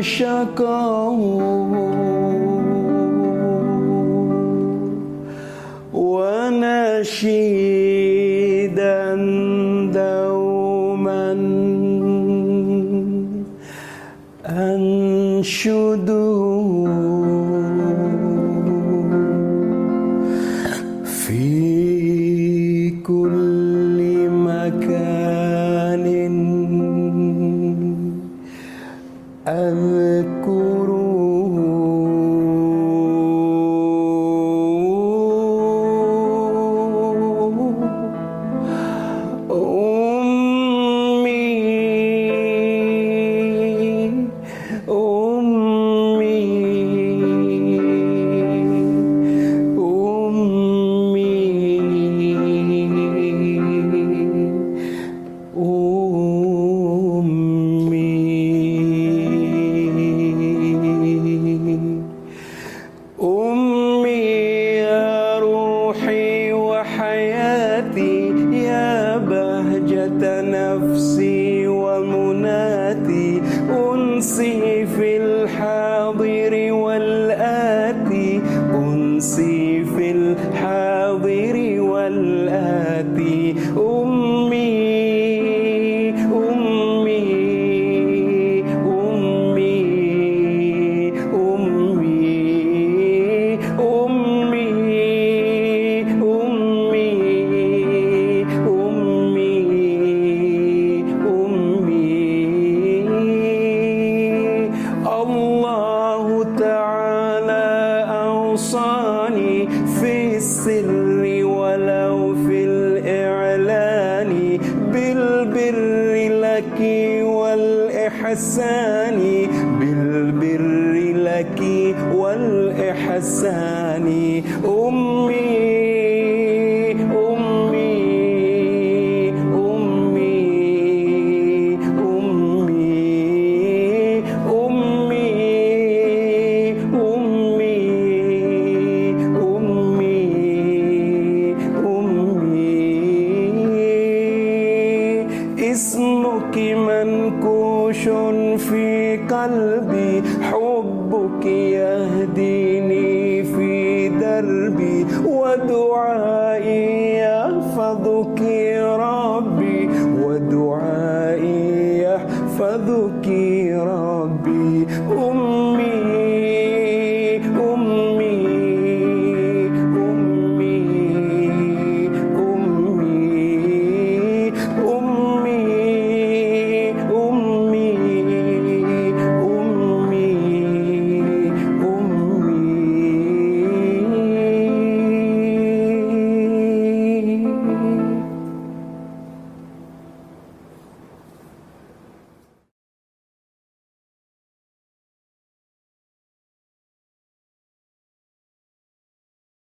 شكاه ونشيدا دوما أنشد في كل أم أمي يا روحي يا بهجة نفسي أنسي في الحاضر والآتي أنسي والإحسان بالبر لك والإحسان أمي قلبي حبك يهديني في دربي ودعائي يحفظك ربي ودعائي يحفظك ربي. أم